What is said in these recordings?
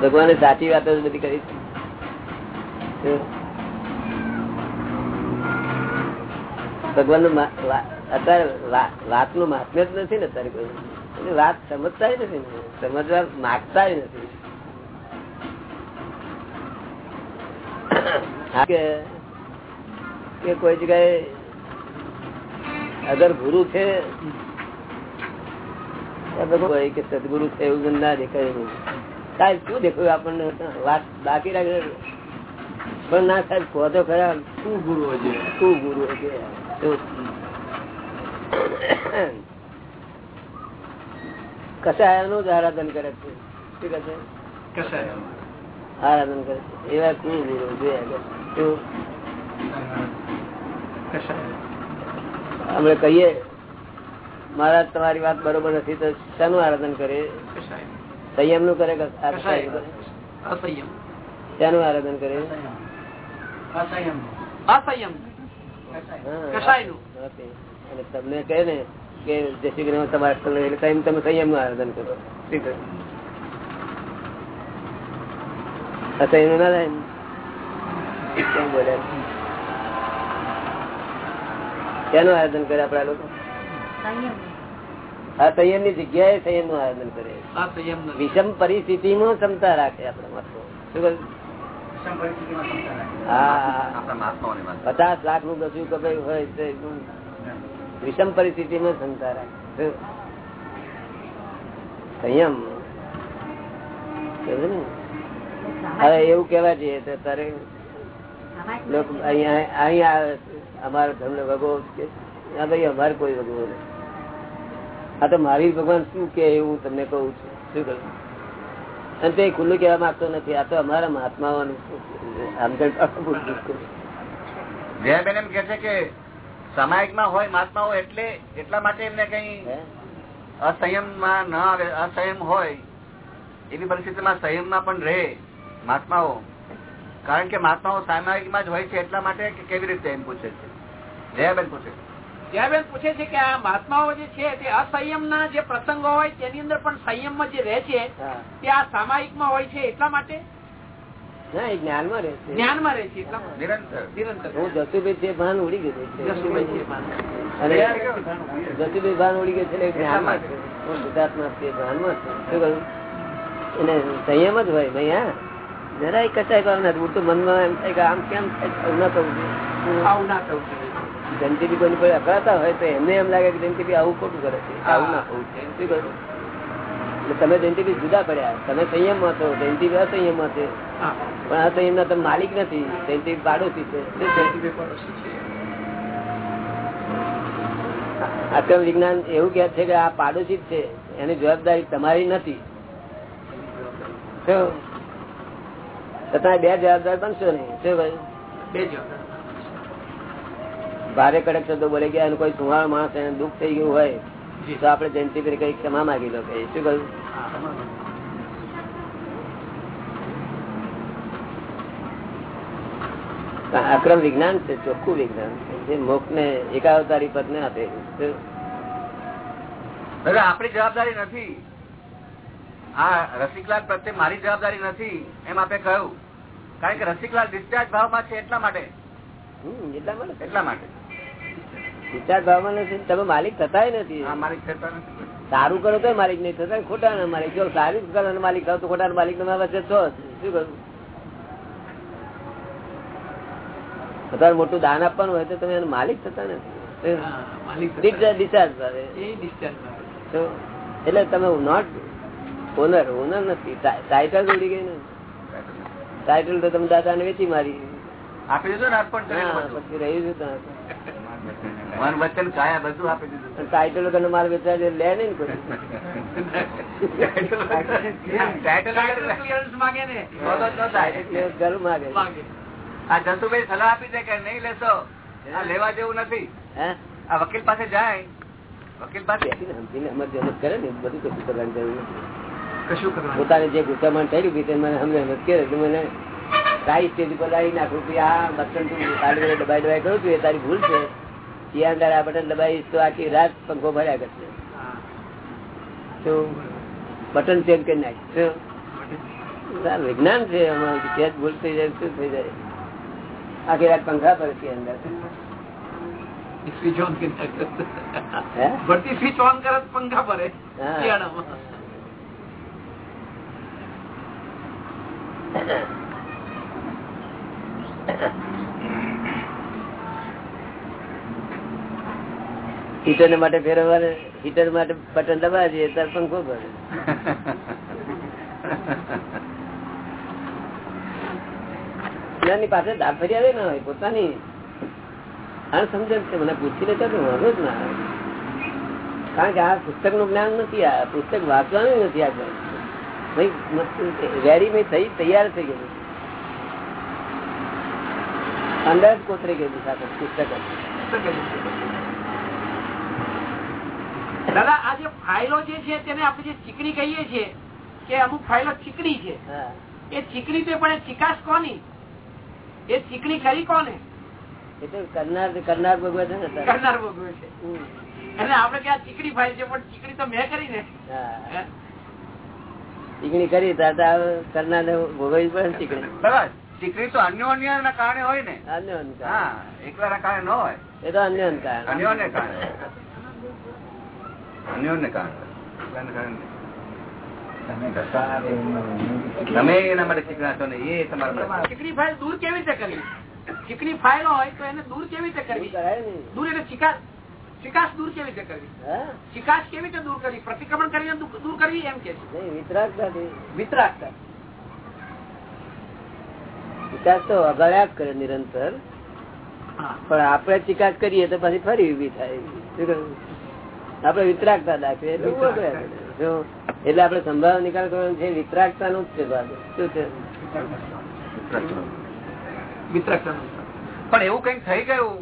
ભગવાને સાચી વાતો બધી કરી ભગવાનનું અત્યારે વાતનું મહાત્મ્ય જ નથી ને અત્યારે કોઈ. વાત સમજતા નથી સમજવા માગતા નથી. કે કોઈ જગ્યાએ અગર ગુરુ છે કે સદગુરુ એવું ના દેખાયું સાહેબ શું દેખાયું? આપણને વાત બાકી રાખે. પણ ના સાહેબ કહો તો ખરા. શું ગુરુ છે શું ગુરુ છે કસાયાનું જ આરાધન કરે છે. શું કહે છે? આરાધન કરે છે. એવા કુલ ગુરુ જોયા હમણાં કહીએ મહારાજ તમારી વાત બરોબર નથી તો શાનું આરાધન કરે સંયમનું કરે શાનું આરાધન કરે. અને તમને કહે ને કે જય શ્રી કૃષ્ણ તમારે એટલે તમે સંયમનું આરાધન કરો? અસંયમનું ના થાય ને? કેમ બોલ્યા? શેનું આરાધન કરે આપડા લોકો? આ સંયમની જગ્યાએ સંયમનું આયોજન કરે વિષમ વિષમ પરિસ્થિતિમાં ક્ષમતા રાખે. આપડે પચાસ લાખનું કશું કપાયું હોય વિષમ પરિસ્થિતિમાં ક્ષમતા રાખે. સંયમ. હવે એવું કેવા જઈએ તો તારે અહીંયા અહીંયા અમારો. ધર્મ વગો કે ભાઈ અમારે કોઈ વગો નથી આ તો મહાવીર ભગવાન શું કે એવું તમને કહું છું. શું કહું અને તે ખુલ્લું કહેવા માંગતો નથી. આ તો અમારા મહાત્માઓનું. એમ કે છે કે સામાયિકમાં હોય મહાત્માઓ એટલે એટલા માટે એમને કઈ અસંયમમાં ન આવે અસંયમ હોય એવી પરિસ્થિતિમાં સંયમમાં પણ રહે મહાત્માઓ. કારણ કે મહાત્માઓ સામાયિકમાં જ હોય છે એટલા માટે કે કેવી રીતે એમ પૂછે છે? જયાબેન પૂછે છે. જયાબેન પૂછે છે કે આ મહાત્માઓ જે છે તે અસંયમ ના જે પ્રસંગો હોય તેની અંદર પણ સંયમ જે રહે છે તે આ સામાયિકમાં હોય છે એટલા માટે? છે. છે છે છે. છે છે છે. છે છે. સંયમ જ હોય ભાઈ હા. જરાય કચાય ભાવ નથી મનમાં એમ થાય કે આમ કેમ થાય આવું ના થવું જોઈએ. આવું ના થવું જોઈએ. જયંતિભાઈ કોઈની કોઈ અકળાતા હોય તો એમને એમ લાગે કે જયંતિભાઈ આવું ખોટું કરે છે. આવું ના હોવું શું એટલે તમે જયંતિભાઈ જુદા પડ્યા. તમે સંયમમાં છો જયંતિભાઈ અસંયમમાં છે. પણ આ સંયમના તમે માલિક નથી. જયંતિભાઈ પાડોશી છે. જયંતિભાઈ પડોશી છે. આક્રમ વિજ્ઞાન એવું કે છે કે આ પાડોશી જ છે. એની જવાબદારી તમારી નથી? તો તમે બે જવાબદાર બનશો નહીં શું ભાઈ બે જવાબદાર. ભારે કડક શબ્દો બોલી ગયા અને કોઈ સુવાળ માણસ એને દુઃખ થઈ ગયું હોય તો આપણે જયંતિ કરી કઈ ક્ષમા માગી લો કઈ શું કહ્યું? અક્રમ વિજ્ઞાન છે ચોખ્ખું વિજ્ઞાન જે મોક્ષ ને એકાવતારી પદ ને આપે આપણી જવાબદારી નથી. આ રસિકલાલ પ્રત્યે મારી જવાબદારી નથી એમ આપે કહ્યું. કારણ કે રસિકલાલ ડિસ્ચાર્જ ભાવમાં છે એટલા માટે. એટલા માટે. એટલા માટે. વિચાર ભાવમાં નથી. તમે માલિક થતા નથી. આ થતા નથી. સારું કરો તો માલિક નહીં થતા. ખોટા ના માલિક. જો સારું કરો માલિક થાવ તો ખોટા માલિક તમારા વચ્ચે છો શું કરું? અત્યારે મોટું દાન આપવાનું હોય તો તમે એનો માલિક થતા નથી. એટલે તમે નોટ ઓનર ઓનર નથી. ટાઇટલ ઉડી ગઈ ને. ટાઇટલ તો તમે દાદા ને વેચી મારી. આપી દીધું ને અર્પણ કરી રહ્યું મન વચન કાયા બધું આપી દીધું મારે વેચવા દે લે ને માંગે આ સલાહ આપી છે કે નહીં લેશો? આ લેવા જેવું નથી. હે? આ વકીલ પાસે જાય. વકીલ પાસે કરે ને બધું કશું કરવાની જરૂર નથી. પોતાને જે ગુસ્સામાં થયેલું બી મને હિંમત કરે મને તારી સ્ટેજ ઉપર લાવી નાખું કે આ બટન તું મને દબાઈ દબાઈ કરું છું એ તારી ભૂલ છે. ત્યાં અંદર આ બટન દબાઈ તો આખી રાત પંખો ભર્યા કરશે. તો બટન ચેન્જ કરી નાખ વિજ્ઞાન છે અમારું ભૂલ થઈ જાય શું થઈ જાય. આખી રાત પંખા પર છે અંદર. સ્વિચ ઓન સ્વિચ ઓન કરે પંખા ભરે. હીટર માટે ફેરવવા હીટર માટે બટન દબાવીએ ત્યારે પંખો એનાની પાસે દાબ ફરિયાદે ના હોય પોતાની અણસમજણ છે મને પૂછી લેતા તો વાંધો જ ના આવે. કારણ કે આ પુસ્તકનું જ્ઞાન નથી આ પુસ્તક વાંચવાનું નથી આગળ. રેડી મેં થઈ તૈયાર થઈ ગયેલું અંદર જ કોતરી ગયેલું સાથે પુસ્તક. દાદા આ જે ફાઇલો જે છે તેને આપણે જે ચીકણી કહીએ છીએ કે અમુક ફાઇલો ચીકણી છે. એ ચીકણી તો પણ એ ચિકાસ કોની? એ ચીકણી ખરી કોને? એ તો કરનાર કરનાર ભગવાન છે ને કરનાર ભોગવે છે. હમ. એટલે આપડે કે આ ચીકણી ફાઇલ છે પણ ચીકણી તો મેં કરી ને. હા. ચીકણી કરી કરનાર ભોગવવી પડે ચીકણી. બરાબર ચીકણી તો અન્યોન્ય ના કારણે હોય ને. અન્ય હા એકલા ના કારણે ન હોય. એ તો અન્ય અન્યોને કારણે. અન્યોને કારણે. તમે એના માટે ચીકણા છો ને એ તમારા. ચીકણી ફાઇલ દૂર કેવી રીતે કરવી? ચીકણી ફાઇલ હોય તો એને દૂર કેવી રીતે કરવી? દૂર એટલે ચિકાસ ચિકાસ દૂર કેવી રીતે કરવી? હા? ચિકાસ કેવી રીતે દૂર કરવી? પ્રતિક્રમણ કરીને દૂર દૂર કરવી એમ કે છે. નહીં વિતરાગતાથી વિતરાગતા. વિકાસ તો અગળ્યા જ કરે નિરંતર. પણ આપણે ચિકાસ કરીએ તો પછી ફરી ઊભી થાય. આપણે વિતરાગતા દાખવીએ એટલે આપણે સંભાવ નિકાલ કરવાનો છે વિતરાગતા નું જ છે શું છે? પણ એવું કંઈક થઈ ગયું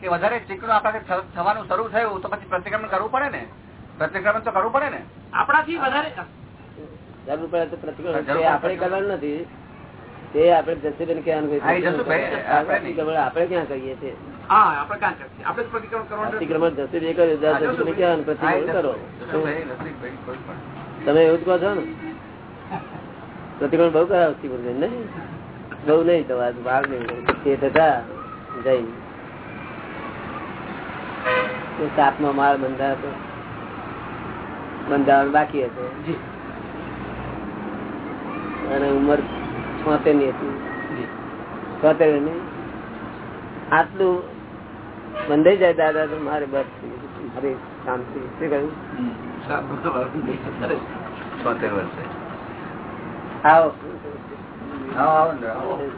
કે વધારે ચીકણું આપણાથી થવાનું શરૂ થયું તો પછી પ્રતિક્રમણ કરવું પડે ને? પ્રતિક્રમણ તો કરવું પડે ને? આપણાથી વધારે જરૂર પડે તો પ્રતિક્રમણ આપણે કરવાનું નથી. તે આપણે જસુબેન કહેવાનું અનુભવ આપણે. ક્યાં કહીએ છીએ? કર્યું પ્રતિક્રમણ કરો. તમે એવું જ કહો છો ને? પ્રતિક્રમણ બહુ કરાવતી બોલશે નહીં? બહુ નહીં તો ભાગ નહીં તે થતા જઈ. સાપ માળ બંધા હતો. બંધારણ બાકી હતો. અને ઉંમર હતી. આટલું બંધાઈ જાય દાદા તો મારે બસ મારી શાંતિ. શું કહ્યું? છોતેર વર્ષે. આવો. આવો, આવો ને, આવો.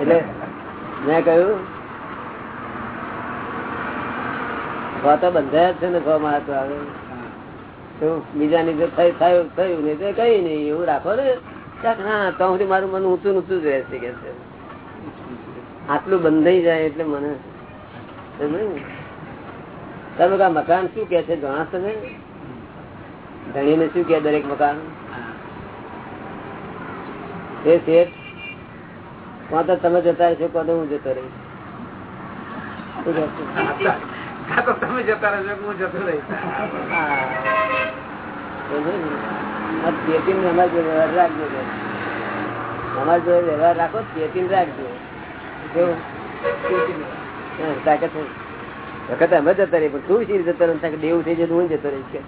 એટલે મેં કહ્યું તો બંધાયા જ છે ને માં તો આવે. બીજાની જો થયું થયું તો કઈ નહીં, એવું રાખો ને. ક્યાંક મારું મન ઊંચું ઊંચું જ રહેશે કે આટલું બંધાઈ જાય એટલે મને તમે કા મકાન શું કે છે? જાણો તમે ધણી ને શું કે દરેક મકાન? એ શેઠ કોણ તો તમે જતા રહેશો, કોને હું જતો રહીશ? છે? કાં તો તમે જતા રહેશો હું જતો રહીશ હા. સમજ્યો ને? અમારા જોડે વ્યવહાર રાખજો કે. અમારા જોડે વ્યવહાર રાખો ચેતીન રાખજો કેવું? તાકાત વખત અમે જતા રહી પણ તું શીર જતો રહે? દેવું થઈ જતું હું જતો રહીશ કે.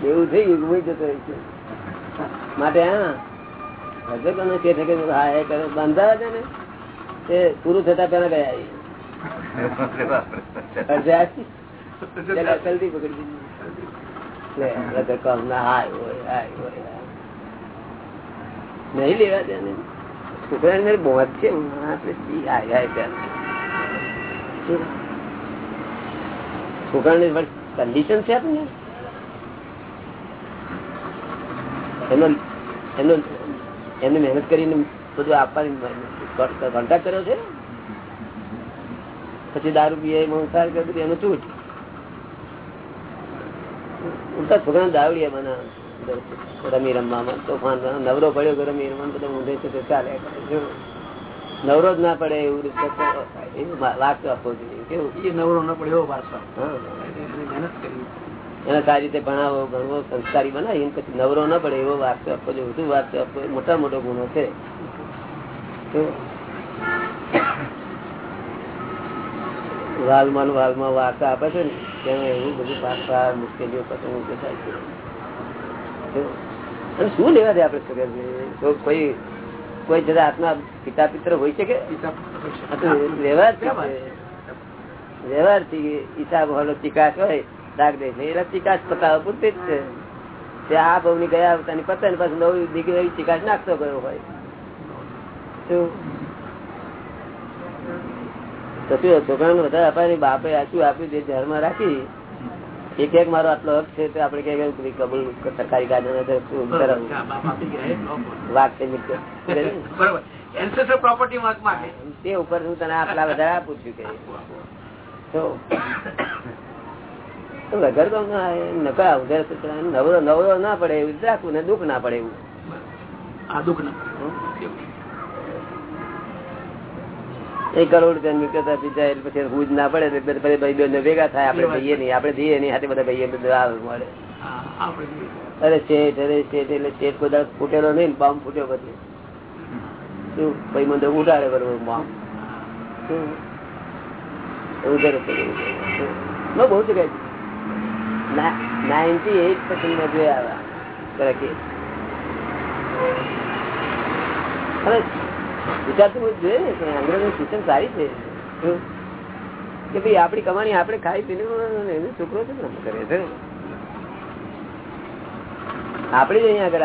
દેવું થઈ ગયું હું જતો રહીશ માટે હા હજુ કોને છે કે હા એ કરે બંધાવા છે ને તે પૂરું થતા પેલા ગયા પકડી ના. નહીં લેવા દે ને. છોકરાને બોધ છે છોકરા? છોકરાની કન્ડિશન છે આપણને એનો એનો એને મહેનત કરીને બધું આપવાની કોન્ટેક્ટ કર્યો છે? પછી દારૂ પીએ મંસાર કર્યું એનું ચૂટ. ઉલટા છોકરા દાવડીએ મને રમી રમવામાં. તોફાન નવરો પડ્યો રમી રમવા બધા ઊંધે છે તો ચાલે. નવરો જ ના પડે એવું રીતે એવું વાંચો આપવો જોઈએ. કેવું? નવરો ના પડે એવો વારસો એને સારી રીતે ભણાવો ભણવો સંસ્કારી બનાવી પછી નવરો ના પડે એવો વારસો આપવો જોઈએ. વધુ વારસો આપવો મોટા મોટો ગુનો છે. તો વાલમાં વાલમાં વાર્તા આપે છે ને તેમાં એવું બધું પાછા મુશ્કેલીઓ પસંદ ઊભી થાય છે અને શું લેવા દે આપડે સગા તો કોઈ કોઈ જરા આત્મા પિતા પિત્ર હોય છે કે? વ્યવહાર છે. વ્યવહારથી હિસાબ હોલો ચિકાસ હોય દાગ દે. છે એટલે ચિકાસ પતાવે પૂરતી જ છે. આ બહુ ની ગયા પોતાની પતે ને પછી નવી દીકરી ચિકાસ નાખતો ગયો હોય. છોકરાને વધારે અપાય બાપે આચું આપ્યું જે ધ્યાનમાં રાખી એક એક મારો આટલો હક છે તો આપડે કઈ કબૂલ સરકારી વાત છે. મિત્ર માટે. તે ઉપર હું તને આટલા વધારે આપું છું કે. વગર તો નકા ઉધાર નવરો નવરો ના પડે એવું રાખવું ને દુઃખ ના પડે એવું. આ દુઃખ ન એક કરોડ રૂપિયા મિલકત આપી જાય એટલે પછી હું જ ના પડે ભાઈ બહેનો ભેગા થાય આપણે જઈએ નહીં આપણે જઈએ નહીં સાથે બધા ભાઈએ બધા આવે મળે. અરે શેઠ અરે શેઠ એટલે શેઠ બધા ફૂટેલો નહીં ને બામ ફૂટ્યો પછી. શું? ભાઈ મને ઉડાડે બરોબર બામ. શું? ઉધાર બહુ જગ્યાએ નાઇન્ટી એઇટ પર્સન્ટમાં જોયા આવ્યા આપડી કમાણી આપણે ખાઈ પીને છોકરો છે ને કરે છે. આપડી જ અહીંયા આગળ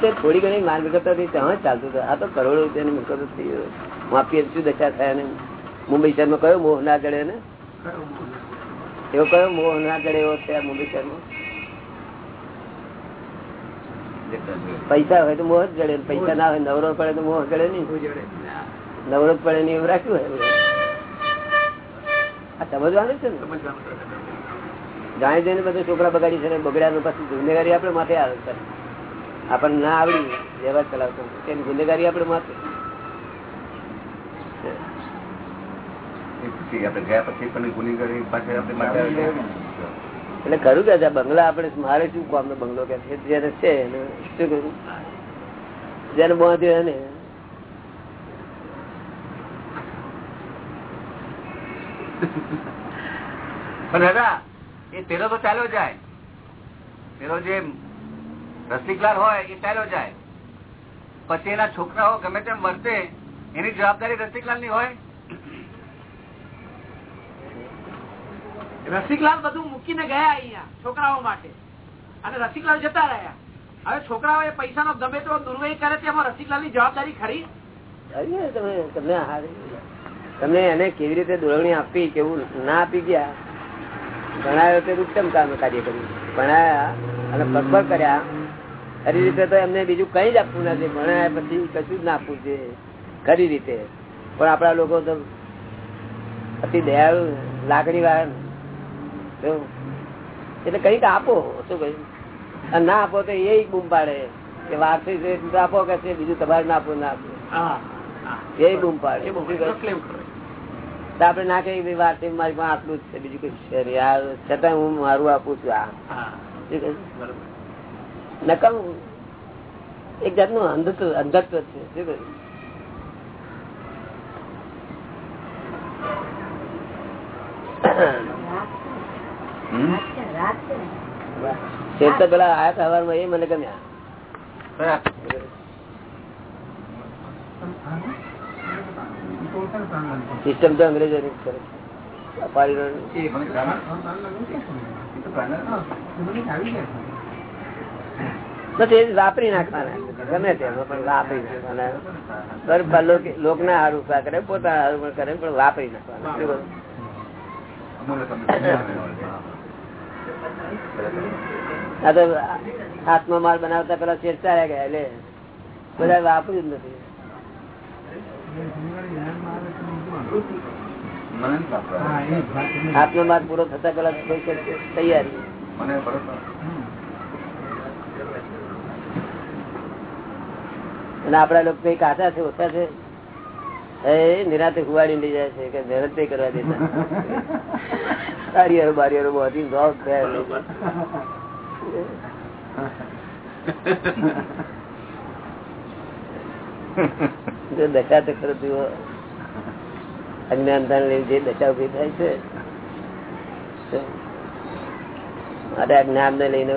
તે થોડી ઘણી માલ મિલકત હતી ત્યાં ચાલતું હતું. આ તો કરોડો રૂપિયાની થઈ ગયો માફી શું દશા થયા ને મુંબઈ શહેરમાં કયો મોહ ના ચડે ને એવો કયો મોહ ના એવો છે મુંબઈ શહેરમાં? પૈસા હોય તો મોહ જ ચડે પૈસા ના હોય, નવરો પડે તો મોહ ચડે નહીં. નવરો પડે નહીં એવું રાખ્યું હોય. સમજવાનું છે ને? જાણી જઈને બધા છોકરા બગાડી છે ને બગડ્યા પછી ગુનેગારી આપડે માથે આવે છે. આપણને ના આવડી વ્યવહાર ચલાવતો. તેની ગુનેગારી આપડે માથે. આપણે ગયા પછી પણ ગુનેગારી પાછળ આપણે માટે. એટલે ખરું કે બંગલા આપડે મારે શું કામ બંગલો કે છે જેને છે શું કરું? જેને બાંધ્યો એને. દાદા, એ પેલો તો ચાલ્યો જાય. પેલો જે રસિકલાલ હોય, એ ચાલ્યો જાય. પછી એના છોકરાઓ ગમે તેમ વર્તે એની જવાબદારી રસિકલાલની હોય. રસિકલાલ બધું મૂકીને ગયા અહિયાં છોકરાઓ માટે. અને રસિકલાલ જતા રહ્યા. હવે છોકરાઓ એ પૈસાનો ગમે તેવો દુર્વ્યય કરે તેમાં રસિકલાલની જવાબદારી ખરી? તમે, તમને એને કેવી રીતે દોરવણી આપી કેવું ના આપી ગયા? ભણાયો તે ઉત્તમ કામ કાર્ય કર્યું? ભણાયા અને પગભર કર્યા. ખરી રીતે તો એમને બીજું કઈ જ આપવું નથી. ભણાયા પછી કશું જ ના આપવું છે. ખરી રીતે. પણ આપણા લોકો તો અતિ દયાળુ લાગણી વાળા એટલે કંઈક આપો શું કહ્યું? ના આપો તો એ બૂમ પાડે. કે વારસી છે આપો કે છે બીજું તમારે ના આપો ના આપો. એ બૂમ પાડે. આપડે ના કહીએ વારસી મારી પાસે આટલું જ છે બીજું કઈ છે. છતાં હું મારું આપું છું આ. નકમ એક જાતનું અંધત્વ અંધત્વ છે. શું કહ્યું? હમ? શેઠ પેલા આયા સવારમાં એ મને ગમ્યા. સિસ્ટમ તો અંગ્રેજો ની કરે તો નથી વાપરી નાખવાના. ગમે તેમાં પણ વાપરી નાખવાના. લોક- લોકના હારું કરે પોતાના હારું પણ કરે પણ વાપરી નાખવાના શું કહ્યું? અમૂલ્ય તમને આ તો હાથમાં માલ બનાવતા પેલા શેર ચાલ્યા ગયા એટલે બધા વાપર્યું જ નથી. હાથનો માલ પૂરો થતા પેલા તૈયારી. મને અને આપડા લોકો કઈ કાચા છે ઓછા છે. એ નિરાતે હુવાડી લઈ જાય છે કે મહેનત નહીં કરવા દેતા. બારીયારો બધી જોબ થયા લઈ જાય. દશા તો ખરો પીવો. અજ્ઞાનતા જે દશા ઊભી થાય છે. માટે આ જ્ઞાન ને લઈને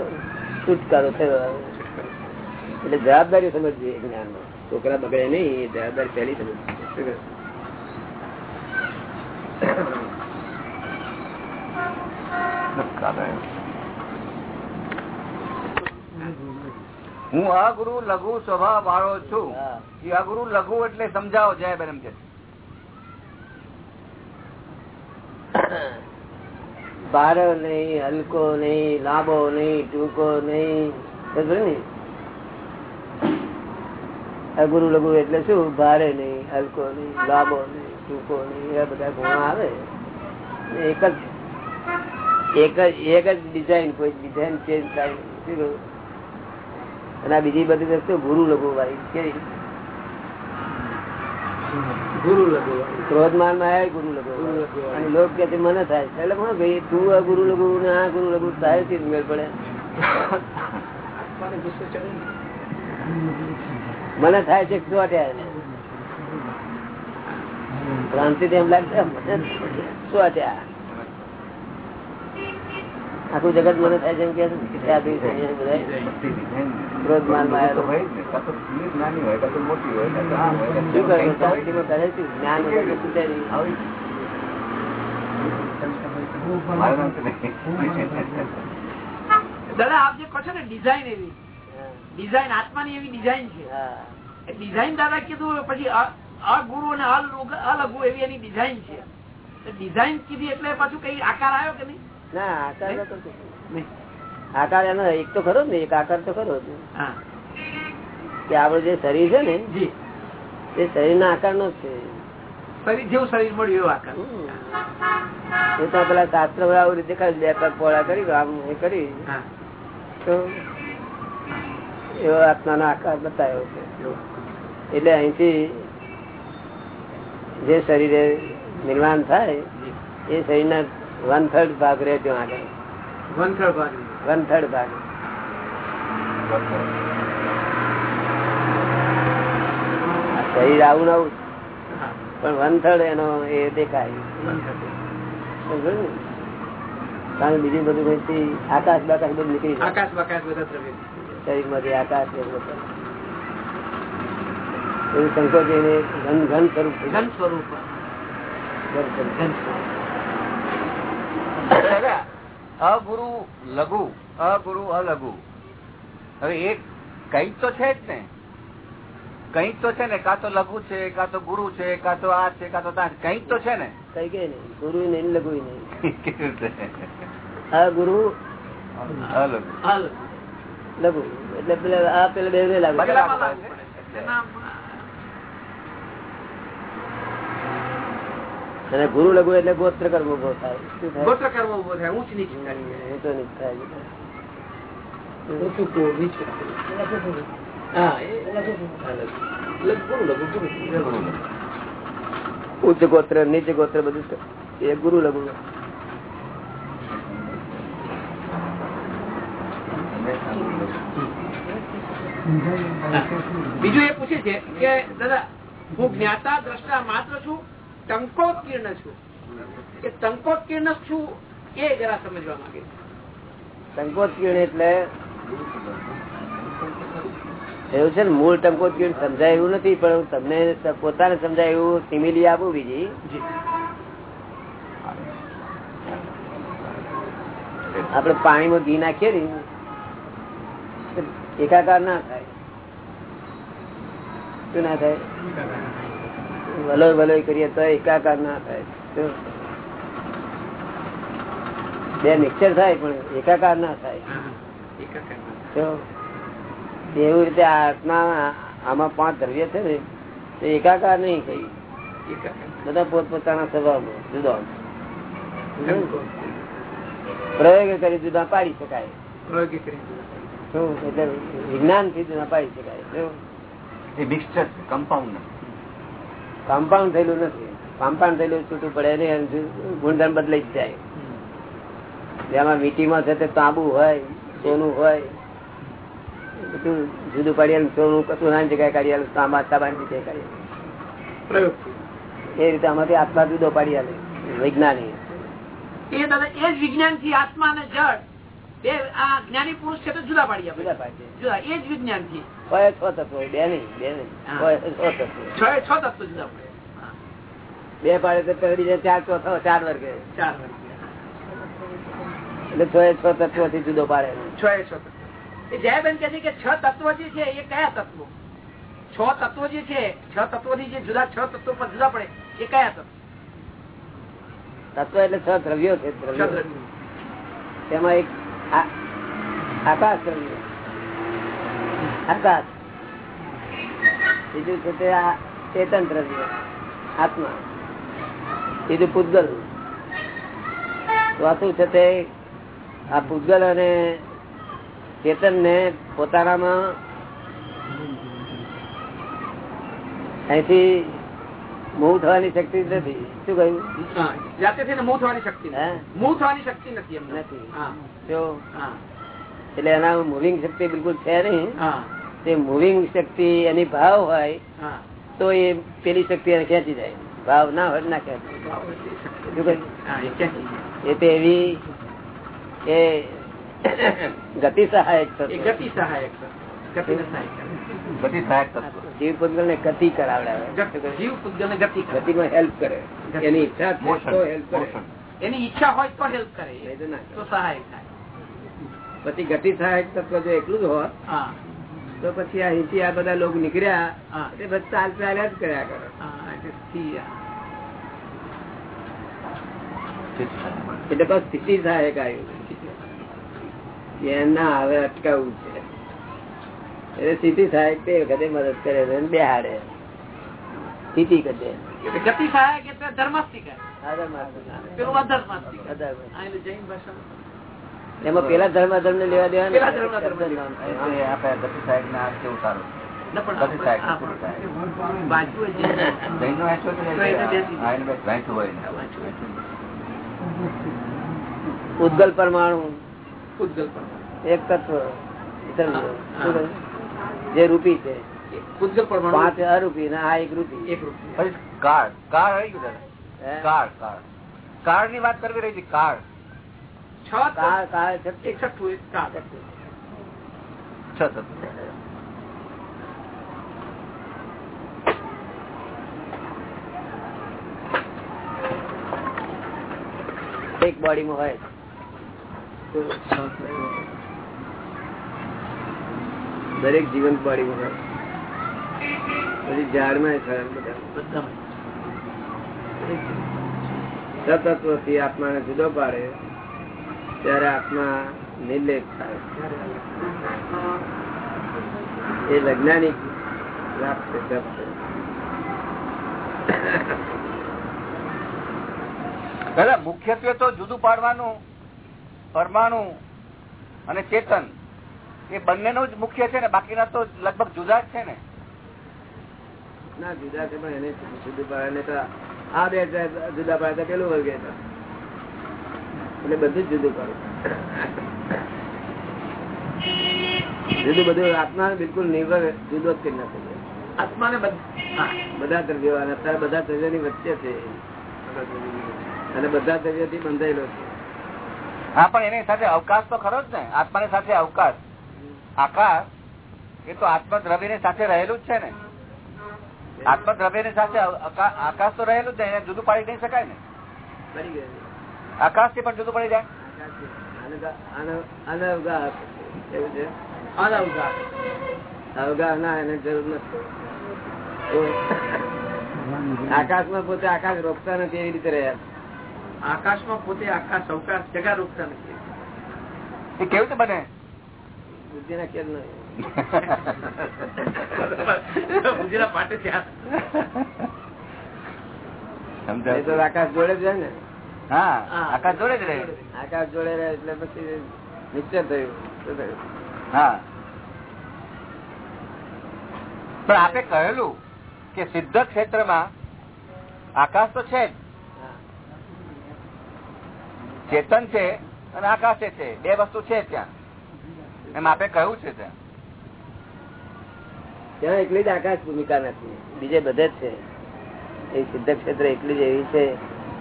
છુટકારો થયો એટલે જવાબદારી સમજવી જ્ઞાન નો છોકરા બગડે નહીં જવાબદારી પહેલી સમજવી. હું અગુરુ લઘુ સ્વભાવ વાળો છું. એ અગુરુ લઘુ એટલે સમજાવો જય બેન એમ કે. બારો નહીં હલકો નહીં લાંબો નહીં ટૂંકો નહીં. ને? અગુરુ લઘુ એટલે શું? ભારે નહીં હલકો નહીં લાંબો નહીં ટૂંકો નહીં. એ બધા ગુણો આવે. એક જ એક જ એક જ ડિઝાઇન કોઈ ડિઝાઇન ચેન્જ થાય. શું? અને આ બીજી બધી વસ્તુ ગુરુ લઘુ વાળી કેવી ગુરુ લગો ક્રોધમાનમાં આવે ગુરુ લઘુ ગુરુ લઘુ વાળી. અને લોક કે મને થાય. એટલે કોણ ભાઈ તું આ ગુરુ લઘુ ને આ ગુરુ લઘુ થાય છે મેળ પડે ગુસ્સો મને થાય છે ક્રાંતિ એમ લાગશે મને ચોટ્યા આખું જગત મને થાય છે કે. દાદા આપ જે કહો છો ને ડિઝાઇન એવી. ડિઝાઇન આત્માની એવી ડિઝાઇન છે. હા. એ ડિઝાઇન દાદા કીધું પછી અગુરુ અને અલગ- અલગુ એવી એની ડિઝાઇન છે. ડિઝાઇન કીધી એટલે પાછું કઈ આકાર આવ્યો કે નહીં? ના આકાર આકાર એનો એક તો ખરો ને એક આકાર તો ખરો કે આપડે જે શરીર છે ને જી. શરીર ના આકાર. નો છે તો પેલા શાસ્ત્ર આવું રીતે બે પગ પોળા કરી આમ એ કરી. તો એવો આત્માનો આકાર બતાવ્યો છે. એટલે અહીંથી જે શરીરે નિર્માણ થાય. એ શરીરના વન થર્ડ ભાગ રહે ત્યાં આગળ થર્ડ ભાગ. વન થર્ડ ભાગ. શરીર આવું ને આવું પણ વન થર્ડ એનો એ દેખાય. કારણ બીજું બધું કઈ આકાશ બાકાશ બધું નીકળી આકાશ બાકાશ બધા શરીરમાંથી આકાશ એવું સંકોચ એને ઘન ઘન સ્વરૂપ. ઘન સ્વરૂપ. ઘન સ્વરૂપ. અગુરુ લઘુ અગુરુ અલઘુ. હવે એક કંઈક તો છે જ ને. કંઈક તો છે ને કાં તો લઘુ છે કાં તો ગુરુ છે કાં તો આ છે કાં તો ત્યાં કંઈક તો છે ને. કઈ કઈ નહીં ગુરુ નહીં લઘુ નહીં. અગુરુ અલઘુ. લઘુ. એટલે પેલા આ પેલા બે લાગુ બદલામાં લાગુ પડે. એના અને ગુરુ લઘુ એટલે ગોત્ર કર્મ ઊભો થાય. ગોત્ર કરવો ઊભો થાય ઊંચ નીચ એ તો નીચ થાય. ઉચ્ચ ગોત્ર નીચ ગોત્ર બધું એ ગુરુ લઘુ. બીજું એ પૂછે છે કે દાદા હું જ્ઞાતા દ્રષ્ટા માત્ર છું? ટંકોત્કીર્ણ છું. એ ટંકોત્કીર્ણ છું એ જરા સમજવા માંગે. ટંકોત્કીર્ણ એટલે એવું છે ને મૂળ ટંકોત્કીર્ણ કિરણ સમજાય એવું નથી પણ તમને પોતાને સમજાય એવું સિમિલી આપું બીજી. આપડે પાણીમાં ઘી નાખીએ ને એકાકાર ના થાય. શું ના થાય? વલોય વલોય કરીએ તો એકાકાર ના થાય. બે મિક્સર થાય પણ એકાકાર ના થાય. હા. એકાકાર. તો એવું રીતે આત્મા આમાં પાંચ દ્રવ્ય છે ને તે એકાકાર નહીં કઈ એકાકાર. બધા પોતપોતાના સ્વભાવમાં જુદો. પ્રયોગ કરી જુદા પાડી શકાય. વિજ્ઞાનથી જુદા પાડી શકાય. મિક્સચર કમ્પાઉન્ડ કમ્પાઉન્ડ થયેલું નથી. કમ્પાઉન્ડ થયેલું છૂટું પડે નહીં ગુણધર્મ બદલાઈ જ જાય. જેમાં મીટીમાં છે તે તાંબુ હોય સોનું હોય બધું જુદું પાડી સોનું કશું ના જગ્યાએ કાઢી તાંબા તાંબાની જગ્યાએ કાઢી એ રીતે આમાંથી આત્મા જુદો પાડી આવે વૈજ્ઞાનિક. એ દાદા એ જ વિજ્ઞાનથી આત્મા અને જળ બે આ જ્ઞાની પુરુષ છે તો જુદા પાડી આપે. જુદા એ જ વિજ્ઞાનથી હોય છ તત્વો બે નહીં બે નહીં. હોય છ તત્વો. છ એ છ તત્વ જુદા પડે હા, બે પાડે તો પકડી જાય ચાર ચોથા ચાર વર્ગે. ચાર વર્ગ. એટલે છ એ છ તત્વો થી જુદો પાડે. છ એ છ તત્વ. એ કે છે કે છ તત્વ જે છે એ કયા તત્વો? છ તત્વો જે છે છ તત્વો થી જે જુદા છ તત્વો પર જુદા પડે એ કયા તત્વો? તત્વ એટલે છ દ્રવ્યો. છે દ્રવ્યો. તેમાં એક આ- આકાશ દ્રવ્ય. આકાશ. બીજું છે તે આ ચેતન દ્રવ્ય આત્મા. બીજું પૂતગલ. ચોથું છે તે આ પૂતગલ અને ચેતન ને પોતાનામાં અહીંથી મૂવ થવાની શક્તિ નથી. શું કહ્યું? જાતે થઈને મું થવાની શક્તિ? નથી. થવાની શક્તિ નથી એમને. નથી. હા. જો હા. એટલે એના મૂવિંગ શક્તિ બિલકુલ છે નહીં. તે મૂવિંગ શક્તિ એની ભાવ હોય તો એ પેલી શક્તિ એને ખેંચી જાય. ભાવ ના હોય ના ખેંચી. એ તો એવી એ ગતિ સહાયક ગતિ સહાયક જીવ પૂતગલ ને ગતિ કરાવડાવે. ગતિ હેલ્પ કરે. એની ઈચ્છા છે મોશન તો હેલ્પ કરે. એની ઈચ્છા હોય તો હેલ્પ કરે. તો ના સહાયક થાય. પછી ગતિ સહાયક તત્વ જો એટલું જ હોત હા. તો પછી અહીંથી આ બધા લોકો નીકળ્યા. એ બસ ચાલ ચાલ્યા જ કર્યા કરે. એટલે બસ સ્થિતિ સહાયક આવ્યું એના હવે અટકાવવું છે. એટલે સ્થિતિ સહાયક તે વખતે મદદ કરે છે બેહાડે. સ્થિતિ કરે? ગતિ સહાયક એટલે. આ એટલે જૈન ભાષામાં એમાં પેલા ધર્મ અધર્મ ને લેવા દેવા પેલા ધર્મ. ઉદ્ગલ પરમાણુ. એક તત્વ? જે રૂપી છે. ઉદગલ પરમાણુ? પાંચ અરૂપી ને આ એક રૂપી. એક રૂપી. કાર્ડ કાર્ડ આવી ગયું કાર્ડ કાર્ડ કાર્ડની વાત કરવી રહી હતી કાર્ડ છ શક્તિ એક બોડી બોડીમાં હોય. દરેક જીવન બોડીમાં હોય. પછી ઝાડમાં બધા. બધામાં. સતત્વથી આત્માને જુદો પાડે. ત્યારે આત્મા નિર્લેપ થાય. એ વૈજ્ઞાનિક લાભ છે જપ છે. મુખ્યત્વે તો જુદું પાડવાનું પરમાણુ અને ચેતન એ બંને નું જ મુખ્ય છે ને બાકીના તો લગભગ જુદા જ છે ને? ના જુદા છે પણ એને જુદું પાડે તો આ બે જુદા પાડે પેલું વર્ગે તો એટલે બધું જુદું કરો જુદું બધું આત્મા બિલકુલ નિર્ભર જુદો જ કરી નાખે છે. આત્માને બધા દ્રવ્યો અત્યારે બધા દ્રવ્યોની વચ્ચે છે. અને બધા દ્રવ્યોથી બંધાયેલો છે. હા પણ એની સાથે અવકાશ તો ખરો જ ને. આત્માની સાથે અવકાશ. આકાશ એ તો આત્મા દ્રવ્ય સાથે રહેલું જ છે ને. આત્મા દ્રવ્ય સાથે આકાશ તો રહેલું જ ને એને જુદું પાડી નહીં શકાય ને. આકાશથી પણ જુદું પડી જાય? એવું છે? અનવગાહ. અવગા ના એને જરૂર નથી. આકાશમાં પોતે આકાશ રોકતા નથી એવી રીતે રહ્યા આકાશમાં પોતે આકાશ અવકાશ જગા રોકતા નથી. એ કેવું બને? બુદ્ધિના ખેલ નહીં બુદ્ધિના પાટે ત્યાં. આકાશ જોડે જ રહે ને. હા આકાશ જોડે જ રહ્યું આકાશ જોડે રહે એટલે પછી નિશ્ચય થયું હા. પણ આપે કહેલું કે સિદ્ધ ક્ષેત્રમાં આકાશ તો છે જ. ચેતન છે અને આકાશે છે. બે વસ્તુ છે ત્યાં. એમ આપે કહ્યું છે ત્યાં. ત્યાં એકલી જ આકાશ ભૂમિકા નથી. બીજે બધે જ છે. એ સિદ્ધ ક્ષેત્ર એટલી જ એવી છે.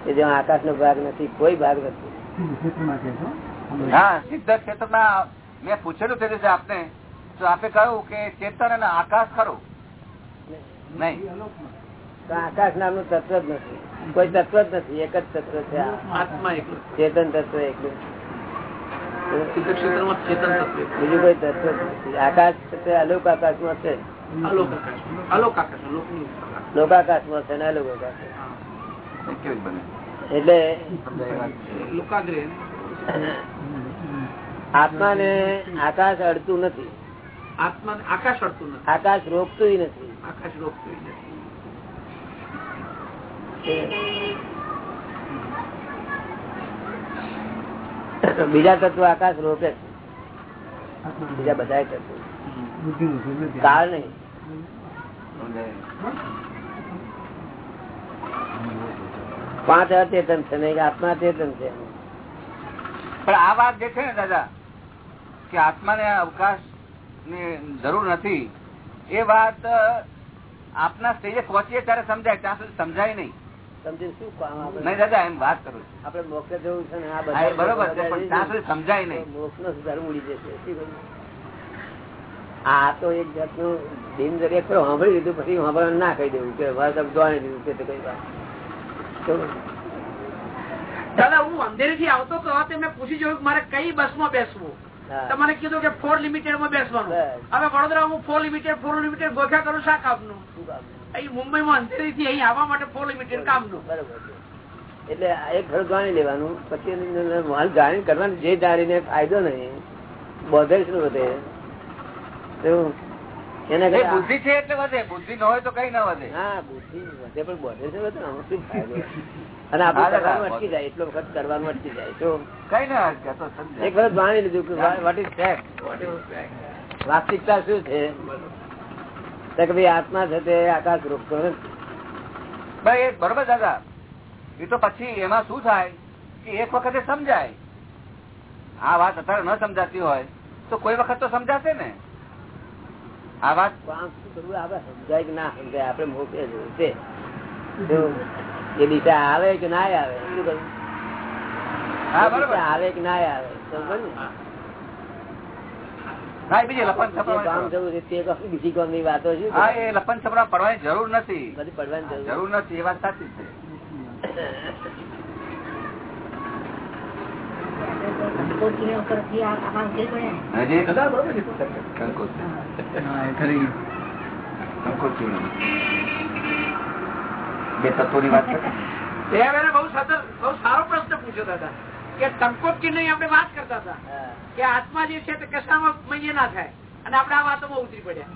કે જ્યાં આકાશ નો ભાગ નથી કોઈ ભાગ નથી. હા સિદ્ધ ક્ષેત્રમાં મેં પૂછેલું છે આપને તો આપે કહ્યું કે ચેતન અને આકાશ ખરું? નહીં. આકાશ નામનું તત્વ જ નથી. કોઈ તત્વ જ નથી એક જ તત્વ છે આ. આત્મા એકલું ચેતન તત્વ એકલું સિદ્ધ ક્ષેત્રમાં ચેતન તત્વ એકલું. બીજું કોઈ તત્વ નથી. આકાશ છે અલોક છે. આકાશ. અલોક આકાશ લોકાકાશમાં છે ને અલોક આકાશ. એટલે આત્મા આત્માને આકાશ અડતું નથી. આત્મા આકાશ અડતું નથી. આકાશ રોકતું નથી આકાશ રોકતું નથી બીજા તત્વ આકાશ રોકે છે. બીજા બધા તત્વ. કાળ નહીં સમજાય પાંચ અચેતન છે ને આત્મા ચેતન છે. પણ આ વાત જે છે ને દાદા કે આત્માને અવકાશની જરૂર નથી એ વાત આપના સ્ટેજે પહોંચીએ ત્યારે સમજાય ત્યાં સુધી સમજાય નહીં. સમજી શું કામ નહીં દાદા એમ વાત કરું આપડે આપણે મોક્ષે જવું છે ને આ હા, બરોબર છે, પણ ત્યાં સુધી સમજાય નહીં. મોક્ષ નો સુધાર ઉડી જશે આ તો એક જાતનું દિનચર્યા ખરો સાંભળી લીધું પછી સાંભળવાનું ના કહી દેવું કે દીધું કે કઈ વાત. દાદા હું અંધેરી થી આવતો તો તે પૂછી જોયું મારે કઈ બસમાં બેસવું? હા. કીધું કે ફોર લિમિટેડમાં બેસવાનું. હવે વડોદરા હું ફોર લિમિટેડ ફોર લિમિટેડ ગોખ્યા કરું શા કામનું? અહીં મુંબઈ માં અંધેરી થી અહીં આવવા માટે ફોર લિમિટેડ કામનું. એટલે એક ઘર જાણી લેવાનું પછી માલ જાણી કરવાનું જે ફાયદો નહીં બોધે શું કરતા- બુદ્ધિ છે એટલે વધે. બુદ્ધિ ન હોય તો કઈ ન વધે. હા બુદ્ધિ વધે પણ બોધે શું વધે આમાં શું ફાયદો? અને આપણે કરવાનું અટકી જાય એટલો વખત કરવાનું અટકી જાય તો કઈ ના અટકે, તો સમજાય. એક વખત જાણી લીધું કે વોટ ઇઝ ફેક્ટ વાસ્તવિકતા શું છે? કે ભાઈ આત્મા છે તે આકાશ નથી. ભાઈ બરોબર દાદા. એ તો પછી એમાં શું થાય કે એક વખતે સમજાય. આ વાત અત્યારે ન સમજાતી હોય તો કોઈ વખત તો સમજાશે ને? આ વાત? સમજાય કે ના સમજાય? આપણે મોકલે છે. એ દિશા આવે કે ના આવે? શું દિશા આવે કે ના આવે? બીજી કામ છે? ની વાતો શું લપન છપરા પડવાની જરૂર નથી. બધી પડવાની જરૂર. જરૂર નથી એ વાત સાચી છે. હજી તત્વો બે તત્વોની વાત બહુ સતત બહુ સારો પ્રશ્ન પૂછ્યો દાદા. કે ટંકોટકી નહીં આપણે વાત કરતા હતા. કે આત્મા જે છે તે કશામાં મય ના થાય. અને આપણે આ વાતોમાં ઉતરી પડ્યા.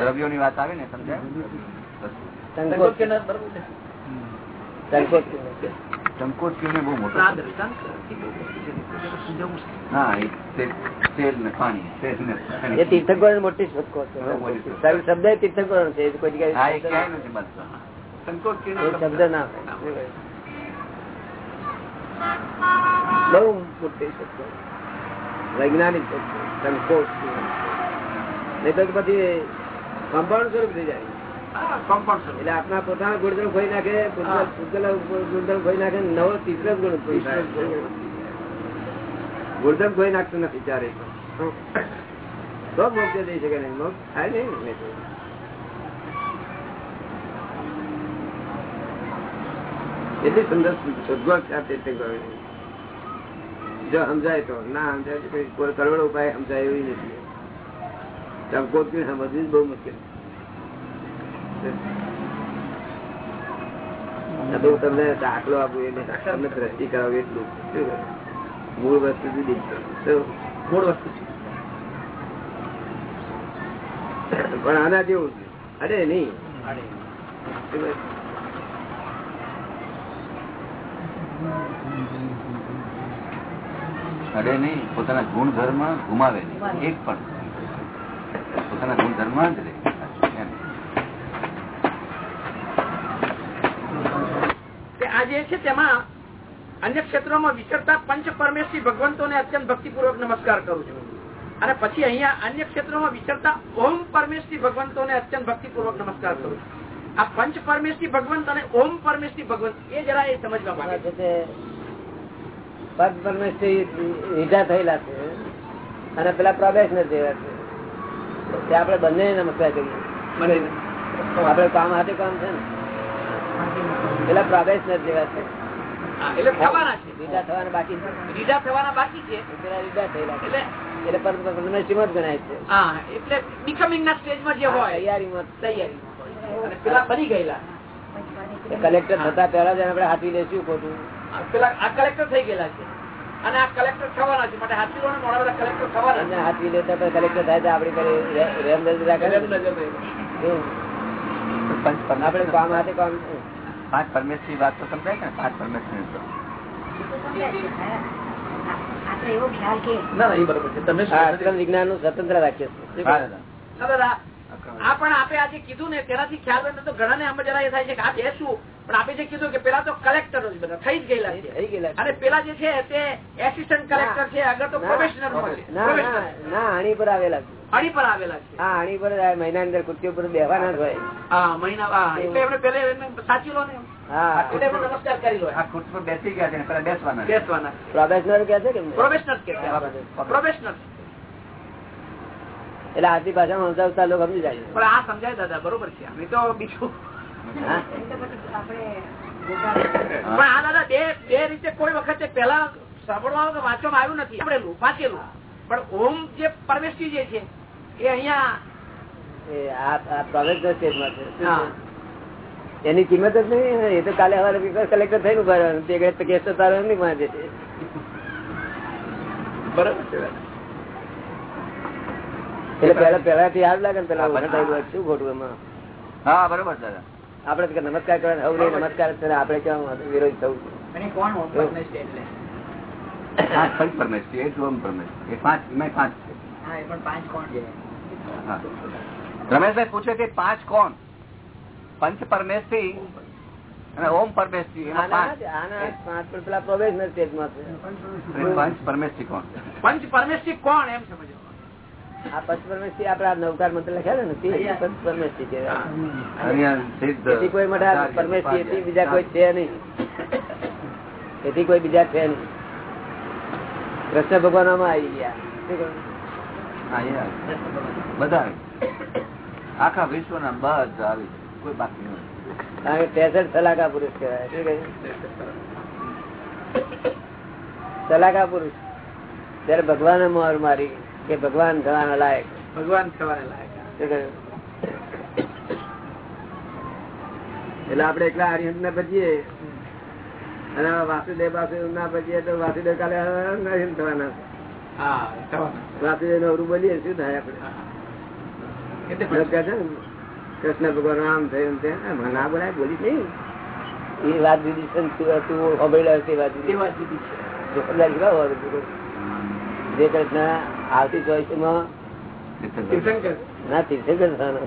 દ્રવ્યો ની વાત વાત આવે ને સમજાય? સંકોચ બરોબર છે સંકોચ સંકોચ ને બહુ મોટો આ દ્રષ્ટાંત સમજાવવું છે. હા એ તે- તેલ ને પાણી તેલ ને પાણી. એ તીર્થંકરો મોટી શોધખો છે બહુ મોટી શોધ. સારું શબ્દ એ તીર્થંકરો છે એ કોઈ હા એ જગ્યાએ ક્યાંય નથી બનતો સંકોચ એ શબ્દ ના હોય. બહુ મોટી શબ્દ વૈજ્ઞાનિક શબ્દ સંકોચ નહીં તો પછી કમ્પાઉન્ડ સ્વરૂપ થઈ જાય હા, compound છે. એટલે આપણા પોતાના ગુણધર્મ ખોઈ નાખે ગુણધર્મ ખોઈ નાખે નવો તીસરો ગુણ ગુણધર્મ ખોઈ નાખતું નથી ત્યારે તો મોક્ષ જઈ શકે નહીં. મોક્ષ થાય નહીં એટલી સુંદર જો સમજાય તો. ના સમજાય તો કોઈ કરોડ ઉપાય સમજાય એવી નથી. સંકોચ સમજવું બહુ મુશ્કેલ. હું તમને દાખલો આપું એને તમને દ્રષ્ટિ કરાવું એટલું મૂળ વસ્તુ જુદી મૂળ વસ્તુ છે. પણ આના જેવું અરે નહીં? અરે નહીં પોતાના ગુણધર્મ ગુમાવે નહીં. એક પણ. પોતાના ગુણધર્મ જ રહે એમ. કે આ જે છે તેમાં અન્ય ક્ષેત્રોમાં વિચરતા પંચ પરમેશ્વરી ભગવંતોને અત્યંત ભક્તિપૂર્વક નમસ્કાર કરું છું. અને પછી અહીંયા અન્ય ક્ષેત્રોમાં વિચરતા ઓમ પરમેશ્વરી ભગવંતોને અત્યંત ભક્તિપૂર્વક નમસ્કાર કરું છું. આ પંચ પરમેશ્વરી ભગવંત અને ઓમ પરમેશ્વરી ભગવંત એ જરા એ સમજવા માંગે છે. તે પરમેશ્વરી ઈજા થયેલા છે અને પેલા પ્રોબેશનર જેવા છે. આપડે આપણે બંને નમસ્કાર કરીએ. આપડે કામ હાથે કામ છે ને? પેલા પ્રોબેશનર જેવા છે. એટલે થવાના છે. રીડા થવાના બાકી રીડા થવાના બાકી છે? પેલા રીડા થયેલા એટલે? એટલે પર- પરમેશ્વરીમાં ગણાય છે. હા એટલે બિકમિંગ ના સ્ટેજમાં જે હોય. તૈયારીમાં. તૈયારી પેલા બની ગયેલા. કલેક્ટર થતા પેલા જ આપણે હાથી લેશું ખોટું. આ પેલા આ કલેક્ટર થઈ ગયેલા છે. અને આ કલેક્ટર થવાના છે. માટે હાથી લોને મોડા બધા કલેક્ટર થવાના અને હાથી લેતા કલેક્ટર થાય તો આપડી રેમ નજર રાખે આપણે કામ હાથે કામ છે. પાંચની વાત તો સમજાય કે ને? પાંચ પરમેશ્વરી તો એવો ખ્યાલ કે ના ના એ બરોબર છે તમે આજકાલ વિજ્ઞાનનું સ્વતંત્ર વાક્ય છે હા, દાદા. ના, દાદા આ પણ આપે આજે કીધું ને તેનાથી ખ્યાલ હોય તો ઘણા ને આમ જરા એ થાય છે કે આ બે શું? પણ આપે જે કીધું કે પેલા તો કલેક્ટર જ બધા થઈ જ ગયેલા થઈ ગયેલા અને પેલા જે છે તે એસિસ્ટન્ટ કલેક્ટર છે આગળ તો પ્રોફેશનલ ના ના આણી પર આવેલા છે. અડી પર આવેલા છે. હા આણી પર આ અંદર કુર્તી ઉપર બેવાના જ હોય. હા મહિના એટલે એમને પેલે સાચી લો ને હા. એટલે એમને નમસ્કાર કરી લો આ ખુરશી પર બેસી ગયા છે ને પેલા બેસવાના છે. બેસવાના પ્રોફેશનલ કે છે કે પ્રોફેશનલ કે પ્રોફેશનલ એટલે આજની ભાષામાં સમજાવતા લોકો સમજી જાય પણ આ સમજાય દાદા બરોબર છે. નહીં તો બીજું. આપણે પણ આ દાદા બે બે રીતે કોઈ વખતે પેલા સાંભળવા કે વાંચવામાં આવ્યું નથી. સાંભળેલું વાંચેલું. પણ ઓમ જે પરમેશ્વરી જે છે એ અહીંયા. એની કિંમત જ નહીં એ તો કાલે હવે કલેક્ટર થઈને ઊભા રહેવાનું તે કેસ તો તારો નહીં પાસે બરોબર છે. એટલે પેલા પેલાથી યાદ લાગે પેલા શું ખોટું એમાં? હા બરોબર દાદા આપડે નમસ્કાર કરવા હવે નહીં નમસ્કાર આપડે કેવા વિરોધ થવું કોણ કોણ. રમેશભાઈ પૂછે કે પાંચ કોણ? પંચ પરમેશ્વરી અને ઓમ પરમેશથી પાંચ. જ- આના જ પાંચ પેલા પરમેશ કોણ? પંચ પરમેશ્વરી કોણ? એમ સમજો. આ પંચપરમેશ્વરી આપડે આ નવકાર મંત્ર લખ્યા ને તે પંચ કહેવાય કોઈ મોટા પરમેશ્વરી એથી બીજા કોઈ છે નહીં. એથી કોઈ બીજા છે નહીં. કૃષ્ણ ભગવાનમાં આવી ગયા. બધા આખા વિશ્વના બધા આવી કોઈ બાકી નથી. કારણ કે સલાકા પુરુષ કહેવાય. સલાકા પુરુષ. ત્યારે ભગવાને મોર મારી. કે ભગવાન થવાના લાયક. ભગવાન થવાને લાયક એટલે આપડે એકલા હરિહંત ને ભજીએ. અને વાસુદેવ વાસુદેવ ના ભજીએ તો વાસુદેવ કાલે હરિહંત થવાના. વાસુદેવનું અવરું બોલીએ શું થાય આપડે કૃષ્ણ ભગવાન આમ થયું તેમ ના બોલાય બોલી નહીં. એ વાત દીધી છે તું તું સાંભળેલા હશે વાત દીધી છે. જે કૃષ્ણ આવતી ચોઈસમાં તીર્થંકર. ના તીર્થંકર થવાનો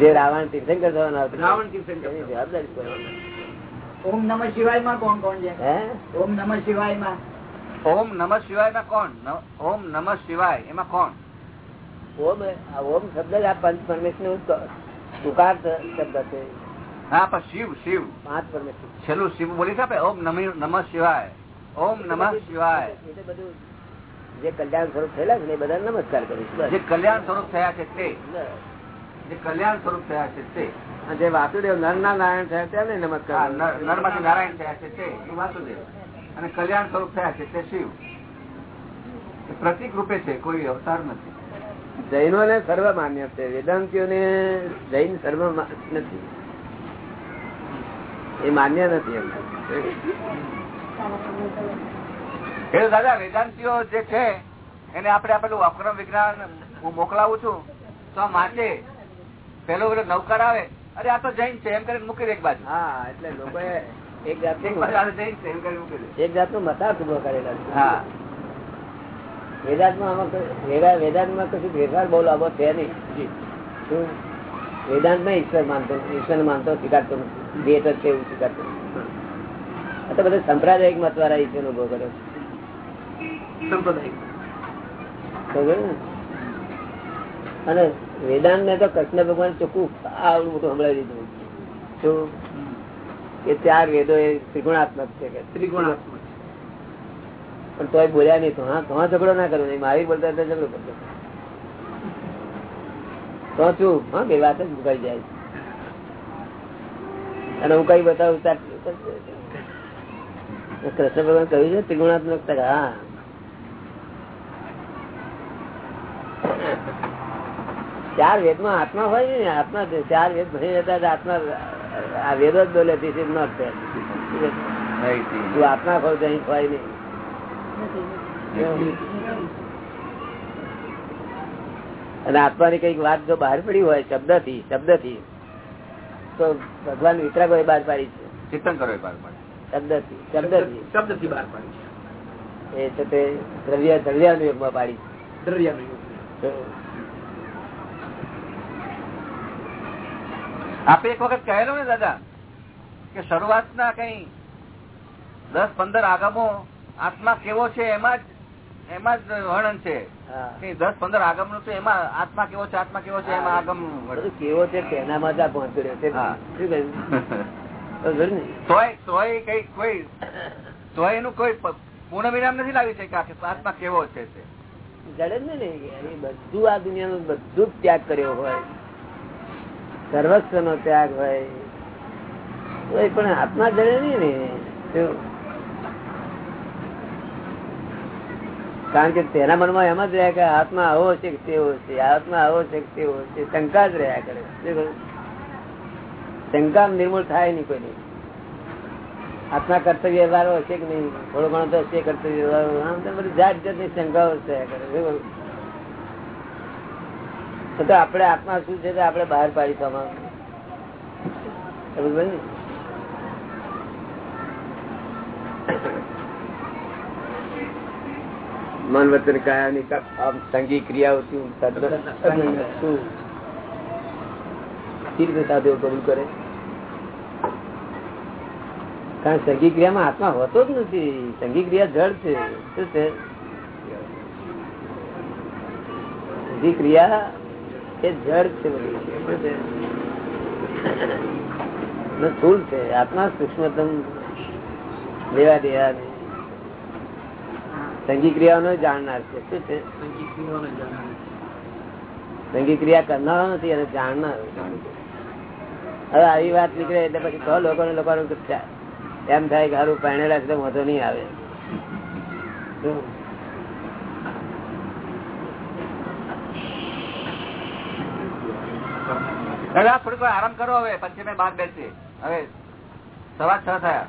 જે રાવણ તીર્થંકર થવાનો રાવણ તીર્થંકર જવાબદારી ઓમ નમઃ શિવાયમાં કોણ કોણ છે? ઓમ નમઃ શિવાયમાં ઓમ નમ શિવાયમાં કોણ ઓમ નમ શિવાય એમાં કોણ? ઓમ આ ઓમ શબ્દ જ આ પંચ પરમેશ્વર તુકાર શબ્દ છે. હા પણ શિવ શિવ. પાંચ પરમેશ્વર. છેલ્લું શિવ બોલી છે ઓમ નમ નમઃ શિવાય. ઓમ નમઃ શિવાય. બધું જે કલ્યાણ સ્વરૂપ થયેલા છે ને બધા નમસ્કાર બસ. જે કલ્યાણ સ્વરૂપ થયા છે તે. જે કલ્યાણ સ્વરૂપ થયા છે તે. જે વાસુદેવ નર ના નારાયણ થયા તેને નમસ્કાર નર- નારાયણ થયા છે તે વાસુદેવ. અને કલ્યાણ સ્વરૂપ થયા છે તે શિવ. પ્રતિક રૂપે છે કોઈ અવતાર નથી. જૈનો ને સર્વ માન્ય છે વેદાંતિઓ ને જૈન સર્વ નથી. એ માન્ય નથી એમ એ તો દાદા વેદાંતિઓ જે છે એને આપણે આપેલું અક્રમ વિજ્ઞાન હું મોકલાવું છું. તો માટે પેલો પેલો નૌકર આવે. અરે આ તો જૈન છે એમ કરીને મૂકી દે એક બાજુ. હા એટલે લોકો એક જાતનું મતાર્થ ઊભો કરેલા હા. વેદાંતમાં આમાં વેદાંતમાં કશું ફેરફાર બહુ લાભો છે નહીં. વેદાંતમાં ઈશ્વર માનતો ઈશ્વર માનતો સ્વીકારતો નથી. ભેટ જ છે એવું સ્વીકારતો નથી. તો બધા સંપ્રદાયિક મત વાળા ઈશ્વર ઊભો કર્યો. અને વેદાંત ને? તો કૃષ્ણ ભગવાન ચોખ્ખું આવડું મોટું સંભળાવી દીધું. શું? કે ચાર વેદો એ ત્રિગુણાત્મક છે કે. ત્રિગુણાત્મક પણ તોય બોલ્યા નહીં તો હા તો ઝઘડો ના કરો નહીં. મારી બોલતા ઝઘડો કરતો. તો છું હા બે વાત જ મુકાઈ જાય. અને હું કઈ બતાવું ત્યાં કૃષ્ણ ભગવાન કહ્યું છે ત્રિગુણાત્મક હા ચાર વેદમાં આત્મા હોય ને આત્મા ચાર વેદ ભણી જતા આત્મા આ વેદો જ બોલે. તું આત્મા ખોલ અહીં ખોવાય નહીં અને આત્માની કંઈક વાત જો બહાર પડી હોય શબ્દથી શબ્દથી તો ભગવાન વિતરાગો એ બહાર પાડી છે ચિંતન કરો એ બહાર પણ. શબ્દથી શબ્દથી શબ્દથી બહાર પાડી એ છે તે દ્રવ્ય દ્રવ્યાનું યુગમાં પાડી. દ્રવ્યાનું આપે એક વખત કહેલો ને દાદા કે શરૂઆતના કઈ દસ પંદર આગમો આત્મા કેવો છે એમાં જ એમાં જ વર્ણન છે. દસ પંદર આગમનું તો એમાં આત્મા કેવો છે આત્મા કેવો છે એમાં આગમ કેવો છે તેનામાં જ આ પહોંચ્યો છે. શું કહ્યું? તોય કોઈ એનું કોઈ પૂર્ણ વિરામ નથી લાવી શક્યા કે આત્મા કેવો છે તે? જડે જ ને બધું આ દુનિયાનું બધું જ ત્યાગ કર્યો હોય. સર્વસ્વ નો ત્યાગ હોય. તો પણ આત્મા જડે નહીં ને કારણ કે તેના મનમાં એમ જ રહ્યા કે આત્મા આવો છે કે તેવો છે આત્મા આવો છે કે તેવો છે શંકા જ રહ્યા કરે? શંકા નિર્મૂળ થાય નહીં કોઈ આત્મા કર્તવ્ય વ્યવહારો હશે કે નહીં? થોડો ઘણો તો હશે કર્તવ્ય વ્યવહારો બધી જાત જાતની શંકાઓ કરે તો આપણે આત્મા શું છે આપણે બહાર પાડી ને? મન વચન કાયાની આમ સંગી ક્રિયાઓથી શું? સાધુઓ કબૂલ કરે? કારણ સંગી ક્રિયામાં આત્મા હોતો જ નથી. સંગી ક્રિયા જળ છે. શું છે? સંગી ક્રિયા એ જળ છે બધી. છે? છે. આત્મા સૂક્ષ્મતમ લેવા દેવા. સંગી ક્રિયાઓનો જાણનાર છે. શું છે? સંગીત સંગી ક્રિયા કરનાર નથી અને જાણનાર. હવે આવી વાત નીકળે એટલે પછી લોકો લોકોને લોકોનું એમ થાય કે સારું પાણી રાખતો વધુ નહીં આવે. દાદા થોડીક આરામ કરો હવે મેં બેસીએ. હવે સવા છ થયા.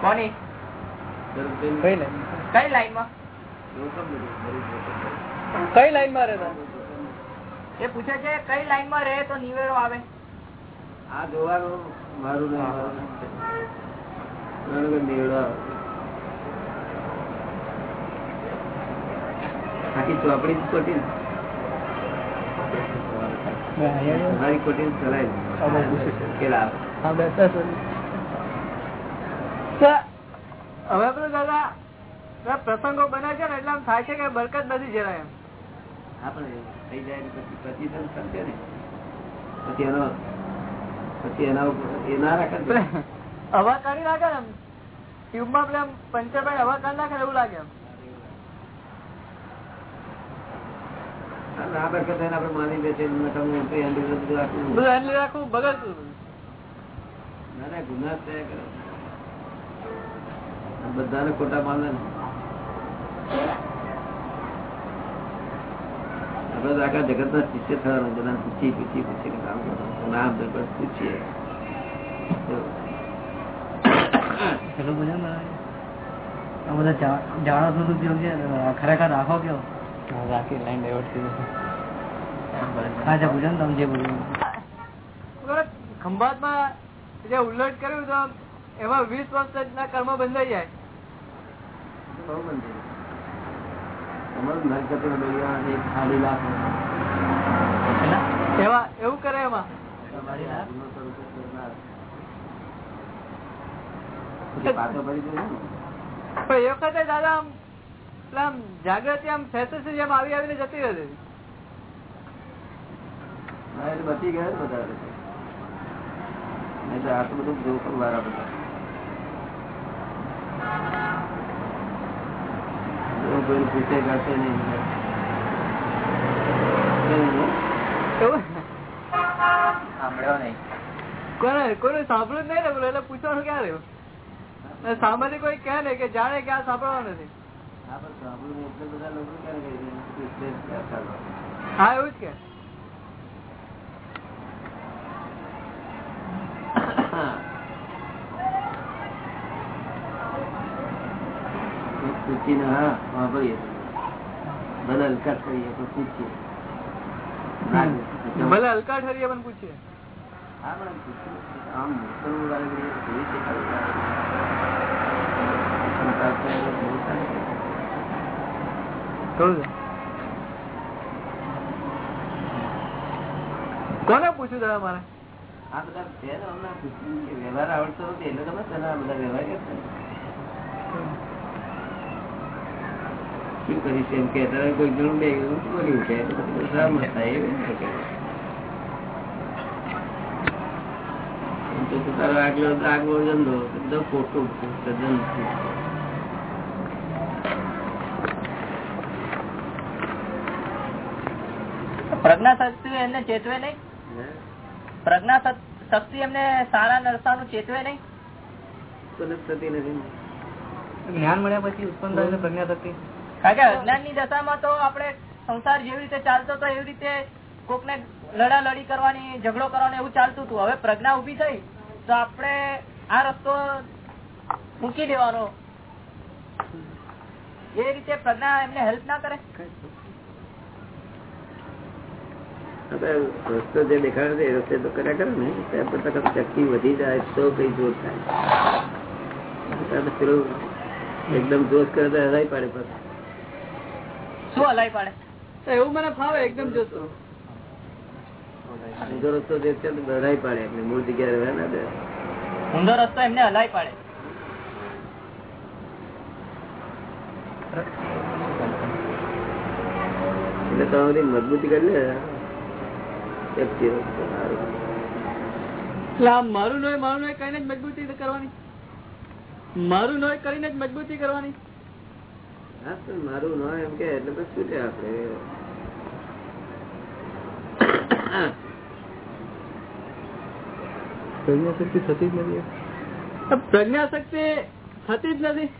કોની? કઈ લાઈન? જોખમ. કઈ લાઈનમાં રહેતા એ પૂછે છે કઈ લાઈનમાં રહે તો નિવેડો આવે? આ જોવાનું મારું ને મારું છે. મારું કે લેવડો આવે. આખી ચોપડી જ ખોટી તમારી ખોટી ચલાય હવે આપડે દાદા પ્રસંગો બને છે ને એટલે આમ થાય છે કે બરકત નથી જરાય એમ. આપણે થઈ જાય પછી પછી સમજે ને પછી એનો પછી એના એ ના રાખે હવા કાઢી નાખે ને ટ્યુબમાં પેલા પંચરભાઈ હવા કાઢી નાખે એવું લાગે એમ. બરકત આપણે માની બેસે બધું રાખવું. રાખવું બગડતું ના ના ગુના થયા કરે. બધાને ખોટા માને ને. આપણે આખા જગત ના શિષ્ય થવાનું બધા પૂછી પૂછી પૂછી કામ કરવાનું નામ દરબાર પૂછીએ. ખરેખર રાખો કેવો? રાખી લાઈન છે પૂછો ને તમે જે બોલ્યું ખંભાતમાં જે ઉલ્લેખ કર્યું તો એમાં વીસ વર્ષ ના કર્મ બંધાઈ જાય. બહુ બંધ અમારું નરકતી બળિયા એક ખાલી લાખ એવા એવું કરે એમાં? એ વખતે દાદા આમ આમ જાગૃતિ આમ ફેસેસ જેમ આવી આવીને જતી રહેતી. હા, બચી ગયા બધા નહીં તો આટલું બધું વાળા બધા. એવું પૂછે કરશે નહીં. કોને? કોઈને સાંભળ્યું જ નહીં ને બોલો એટલે પૂછવાનું ક્યાં રહ્યું? સામાન્ય કોઈ કહે ને કે જાણે કે આ સાંભળવા નથી. હા, એવું જ નહીં એટલે બધા લોકો ક્યારે કહે છે? પૂછે જ ક્યાં ચાલો. હા એવું જ કે પૂછીને હા વાપરીએ ભલે હલકા કરીએ તો પૂછીએ. ભલે હલકા ઠરીએ પણ પૂછીએ. હા, પણ પૂછીએ. આમ કેવી રીતે. કોને પૂછ્યું તમે મારે? આ બધા વ્યવહાર આવડતો નથી એટલે તમે બધા વ્યવહાર કરતા. શું કરીશ એમ કે કોઈ જણું બે ગયું બોલ્યું છે. તો થાય એવી તારો આગલો આગલો ધંધો બધો ખોટું. પ્રજ્ઞા શક્તિ એમને ચેતવે નહીં? પ્રજ્ઞા શક્તિ એમને સારા નરસાનું ચેતવે નહીં? નથી જ્ઞાન મળ્યા પછી ઉત્પન્ન થયેલી પ્રજ્ઞા શક્તિ? કારણ કે અજ્ઞાનની દશામાં તો આપણે સંસાર જેવી રીતે ચાલતો હતો એવી રીતે કોકને લડા લડી કરવાની ઝઘડો કરવાનો એવું ચાલતું હતું. હવે પ્રજ્ઞા ઊભી થઈ તો આપણે આ રસ્તો મૂકી દેવાનો. એ રીતે પ્રજ્ઞા એમને હેલ્પ ના કરે. રસ્તો જે દેખાડે એ રસ્તે તો કર્યા કરે ને. ત્યાં શક્તિ વધી જાય તો કઈ જોર થાય. એકદમ જોશ કરે તો હરાઈ પાડે પાછું. શું હલાઈ પાડે. તો એવું મને ફાવે એકદમ જોતો. ઊંધો રસ્તો જે છે તો હલાઈ પાડે એટલે મૂળ જગ્યાએ રહે ને ઊંધો રસ્તો એમને હલાઈ પાડે. એટલે તો મજબૂતી કરી લે. મારું નોય મારું નોય કરીને જ મજબૂતી કરવાની. મારું નોય કરીને જ મજબૂતી કરવાની. મારું ન એમ કે એટલે પછી શું છે આપડે. પ્રજ્ઞા શક્તિ થતી જ નથી. પ્રજ્ઞા શક્તિ થતી જ નથી.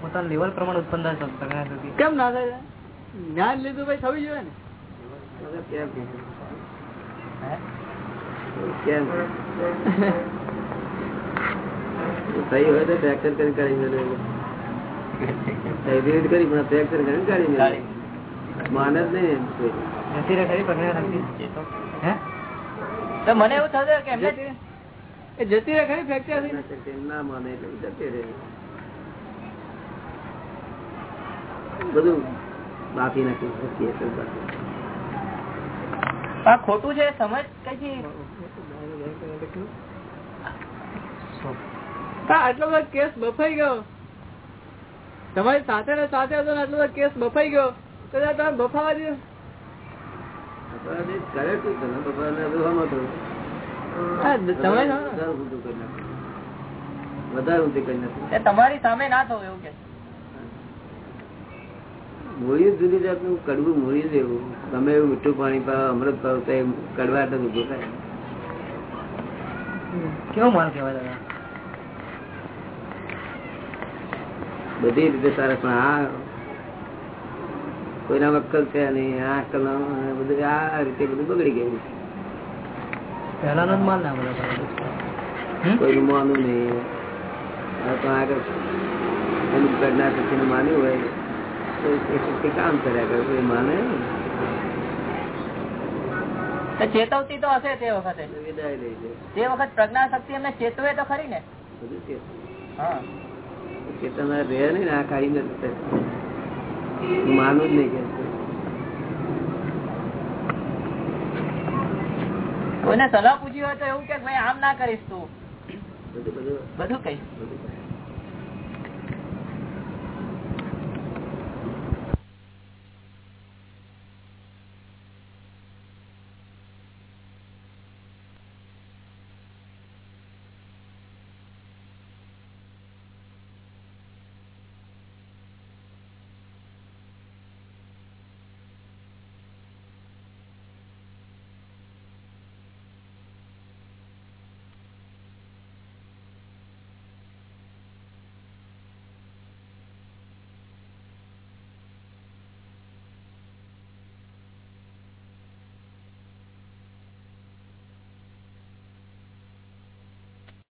પોતાના લેવલ પ્રમાણે ઉત્પન્ન થાય પ્રજ્ઞા શક્તિ કેમ ના થાય? જ્ઞાન લીધું ભાઈ થવી જોઈએ ને. કેમ? કેમ? થઈ હોય તો ફ્રેક્ચર કરી કાઢી મેળવે એવી કરી પણ ફ્રેક્ચર કરી કાઢી મેળવે માનસ નહીં મને એવું થશે કે એમને જતી રહે? ખરી ફ્રેક્ચર ના માને એટલે જતી રહે. બધું બાકી નાખ્યું ખોટું છે સમજ કઈ આટલો બધો કેસ બફાઈ ગયો? તમારી સાથે ને સાથે હતો ને આટલો બધો કેસ બફાઈ ગયો? તો તમે બફાવા દો. તમારી સામે? ના થવું એવું કે. મૂળિયું જુદી જાતનું કડવું મૂળિયું જ તમે એવું મીઠું પાણી પાવ અમૃત પાવ તો જ ઊભો થાય. કેવો માલ કહેવાય દાદા? બધી રીતે સારા પણ આ કોઈના અક્કલ છે નહીં આ અક્કલ બધું આ રીતે બધું બગડી ગયું પહેલાનો માલ ના બધા કોઈનું માનવું નહીં. હવે આગળ એનું કરનાર પછી માન્યું હોય તો એ શક્તિ કામ કર્યા કરે કોઈ માને ચેતવતી તો હશે તે વખતે. તે વખત પ્રજ્ઞા શક્તિ એમને ચેતવે તો ખરી ને. બધું ચેતન. તમે રહે નહીં ને આ કાઢી નથી હું માનું જ નહીં કે કોઈને સલાહ પૂછી હોય તો એવું કે ભાઈ આમ ના કરીશ તું. બધું બધું બધું કઈ